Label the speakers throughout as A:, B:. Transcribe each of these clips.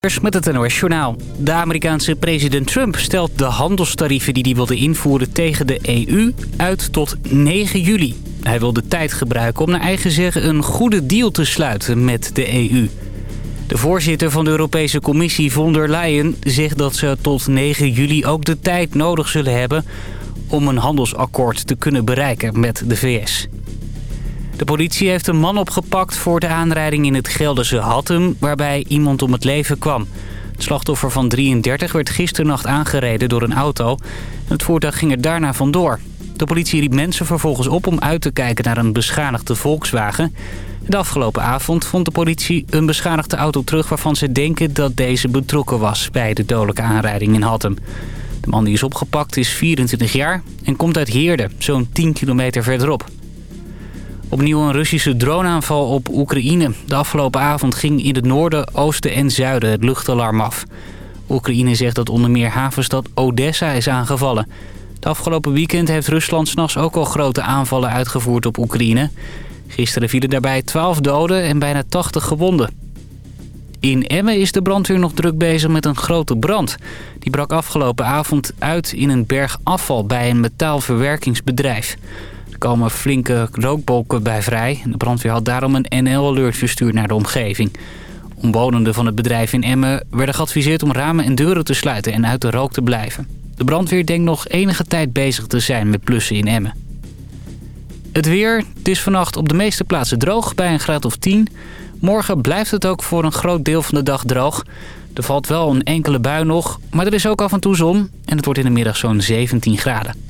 A: Met het NOS Journaal. De Amerikaanse president Trump stelt de handelstarieven die hij wilde invoeren tegen de EU uit tot 9 juli. Hij wil de tijd gebruiken om naar eigen zeggen een goede deal te sluiten met de EU. De voorzitter van de Europese Commissie von der Leyen zegt dat ze tot 9 juli ook de tijd nodig zullen hebben om een handelsakkoord te kunnen bereiken met de VS. De politie heeft een man opgepakt voor de aanrijding in het Gelderse Hattem... waarbij iemand om het leven kwam. Het slachtoffer van 33 werd gisternacht aangereden door een auto. Het voertuig ging er daarna vandoor. De politie riep mensen vervolgens op om uit te kijken naar een beschadigde Volkswagen. De afgelopen avond vond de politie een beschadigde auto terug... waarvan ze denken dat deze betrokken was bij de dodelijke aanrijding in Hattem. De man die is opgepakt is 24 jaar en komt uit Heerde, zo'n 10 kilometer verderop. Opnieuw een Russische droneaanval op Oekraïne. De afgelopen avond ging in het noorden, oosten en zuiden het luchtalarm af. Oekraïne zegt dat onder meer havenstad Odessa is aangevallen. Het afgelopen weekend heeft Rusland s'nachts ook al grote aanvallen uitgevoerd op Oekraïne. Gisteren vielen daarbij 12 doden en bijna 80 gewonden. In Emmen is de brandweer nog druk bezig met een grote brand. Die brak afgelopen avond uit in een berg afval bij een metaalverwerkingsbedrijf komen flinke rookbolken bij vrij. De brandweer had daarom een NL-alert verstuurd naar de omgeving. Omwonenden van het bedrijf in Emmen werden geadviseerd om ramen en deuren te sluiten en uit de rook te blijven. De brandweer denkt nog enige tijd bezig te zijn met plussen in Emmen. Het weer. Het is vannacht op de meeste plaatsen droog bij een graad of 10. Morgen blijft het ook voor een groot deel van de dag droog. Er valt wel een enkele bui nog, maar er is ook af en toe zon en het wordt in de middag zo'n 17 graden.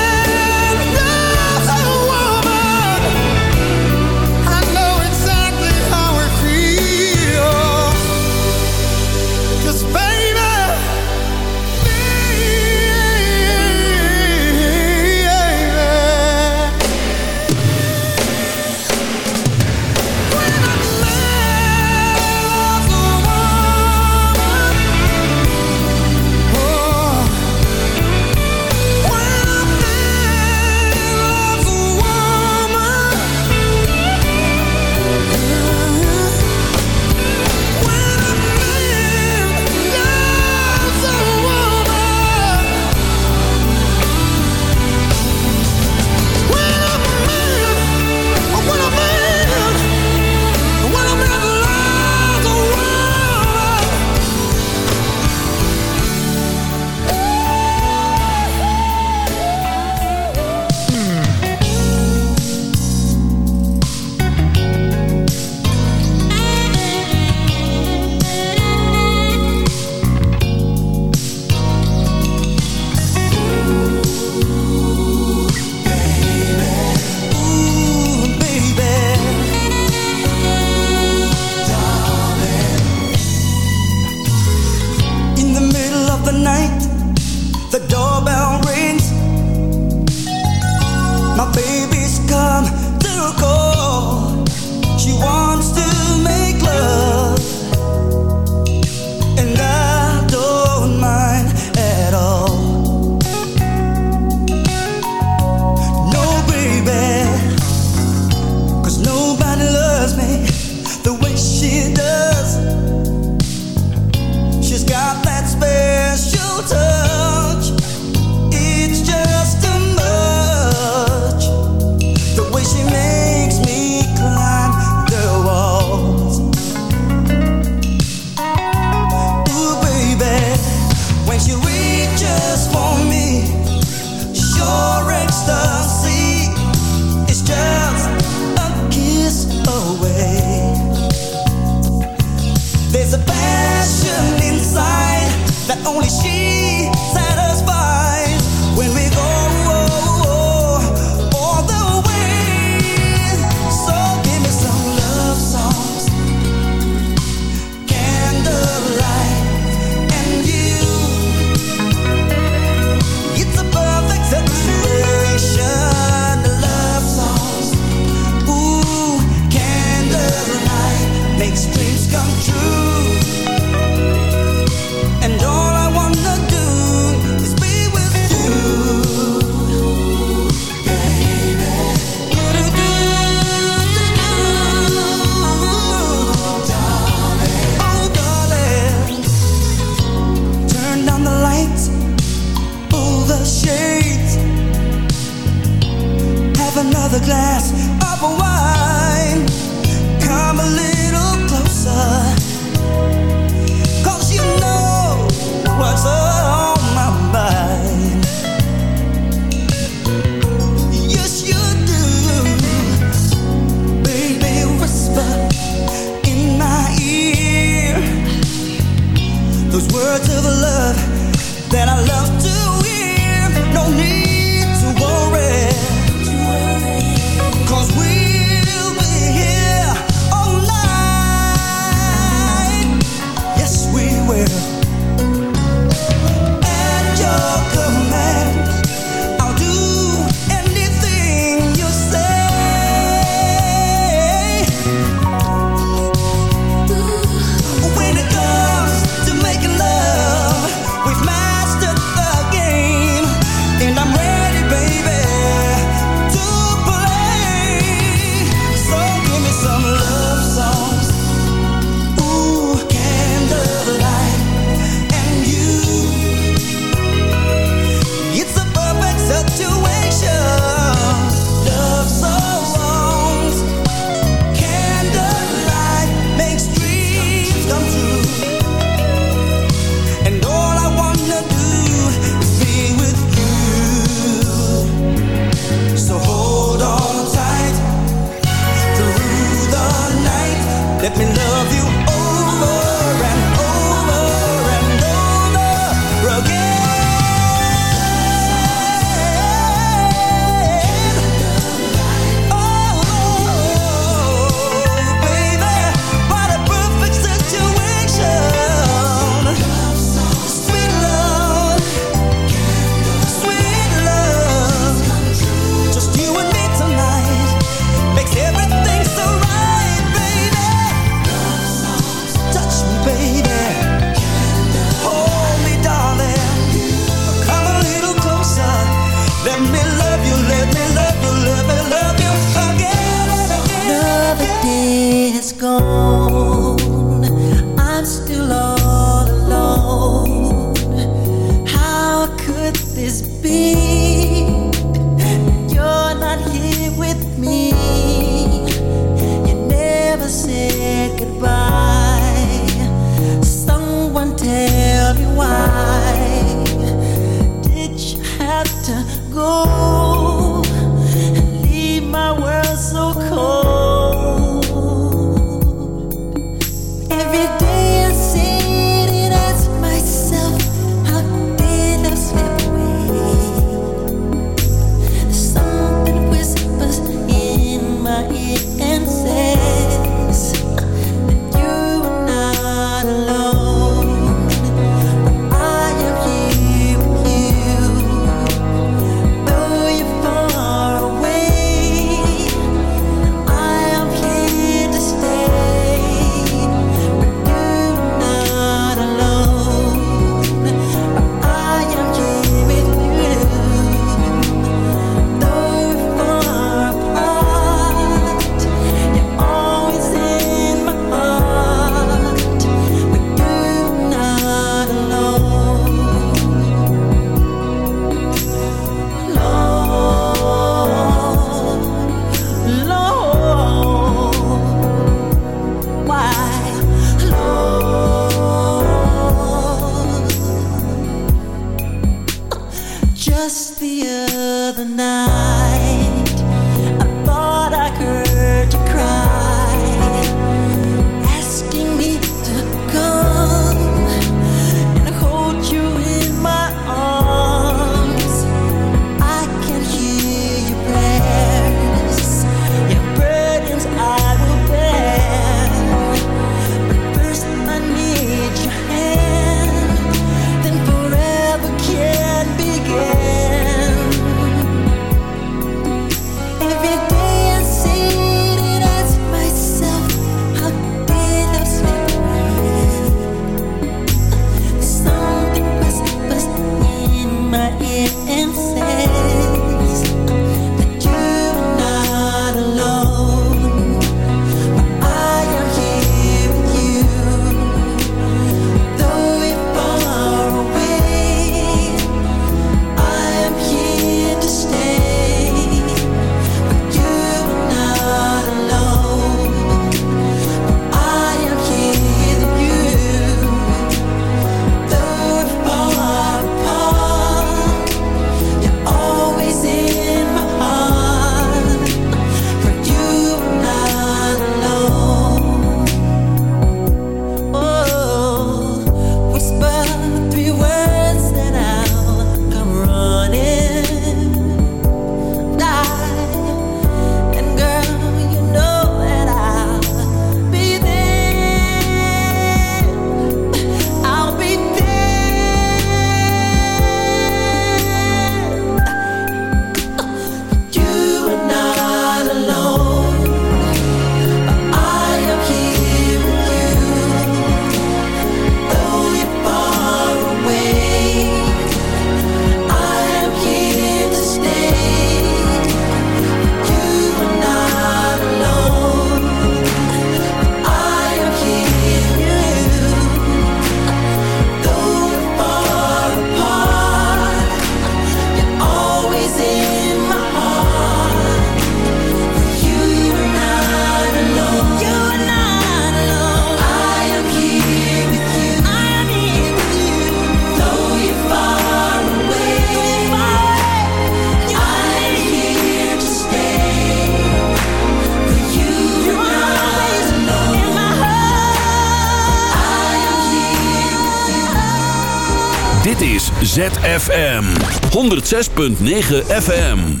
B: ZFM 106.9 FM.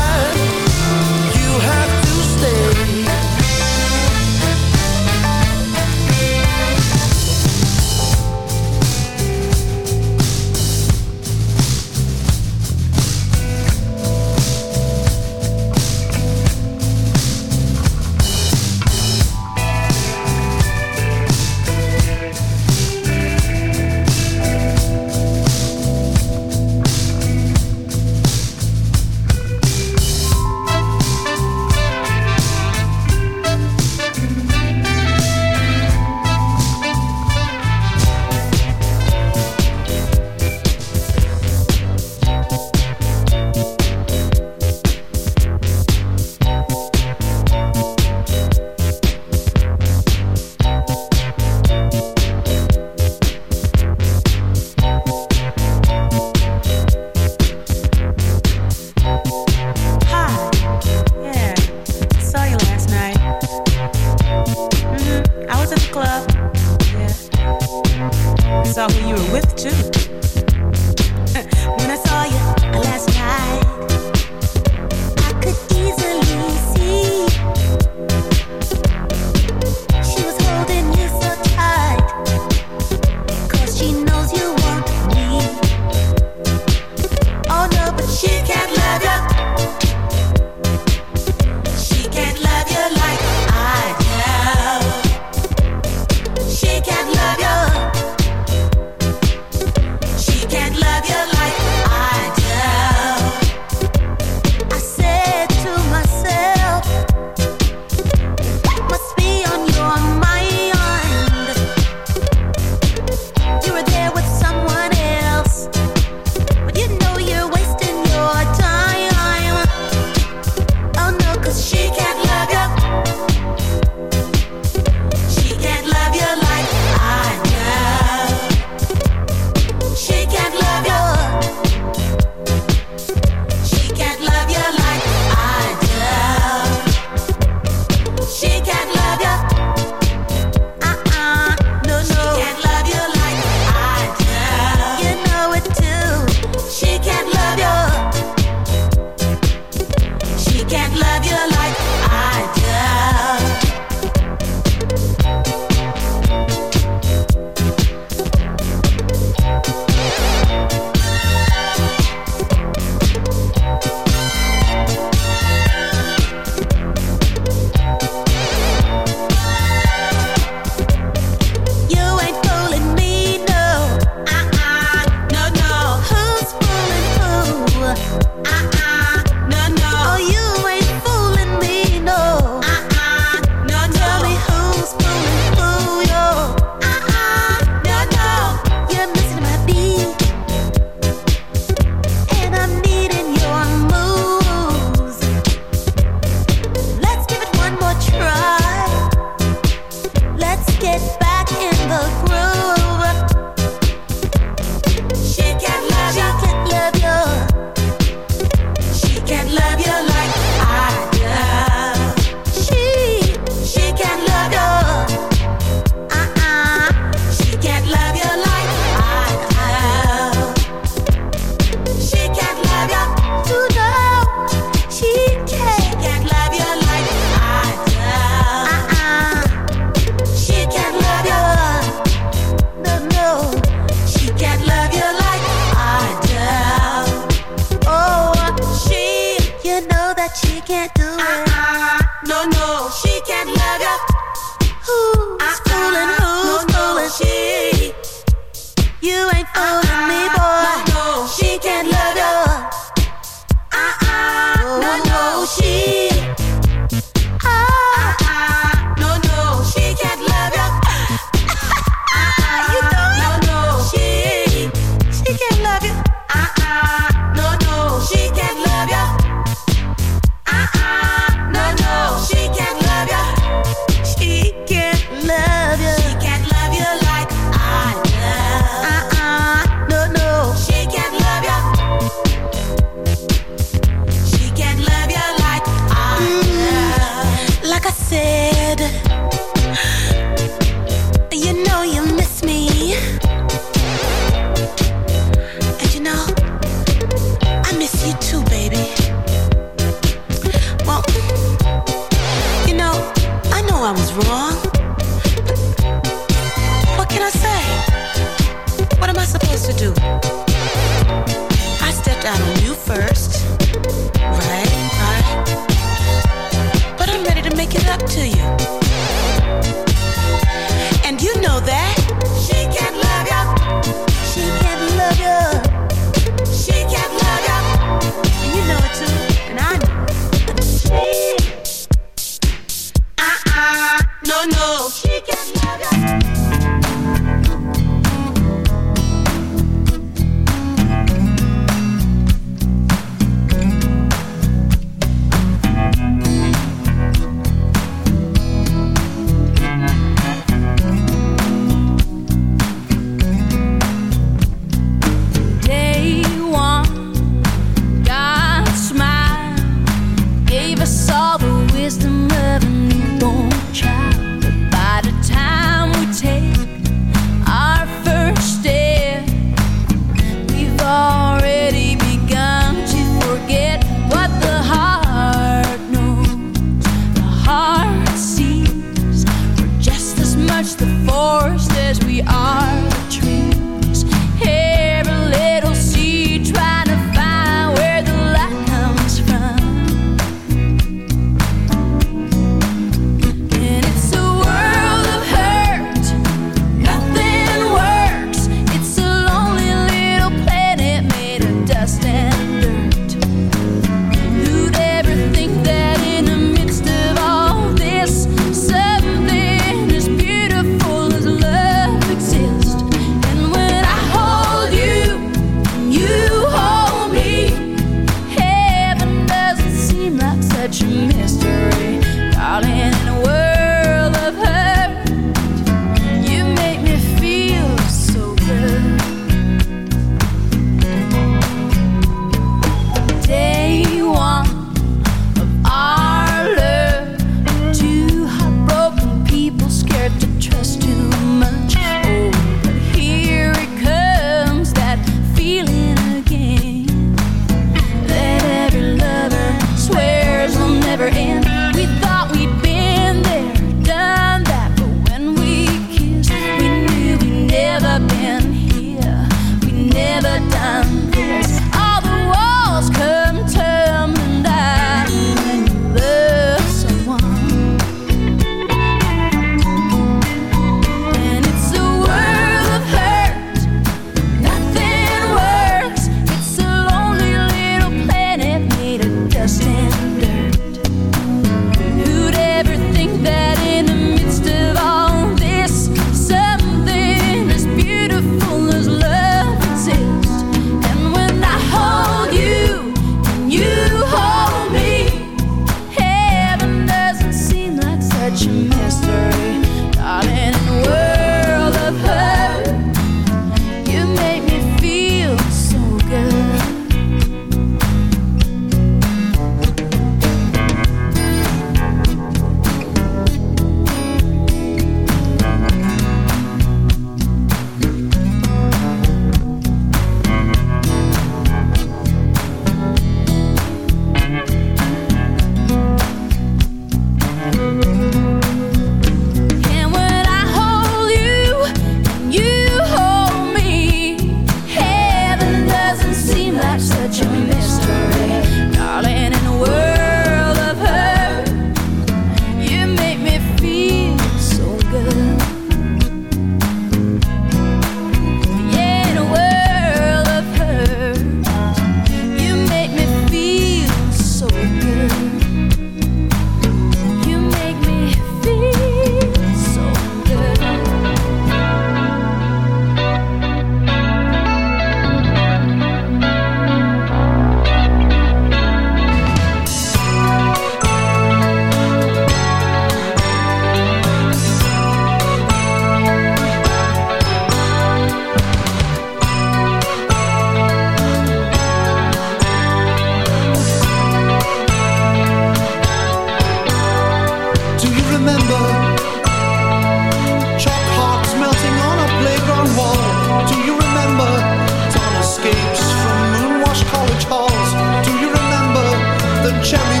C: shall be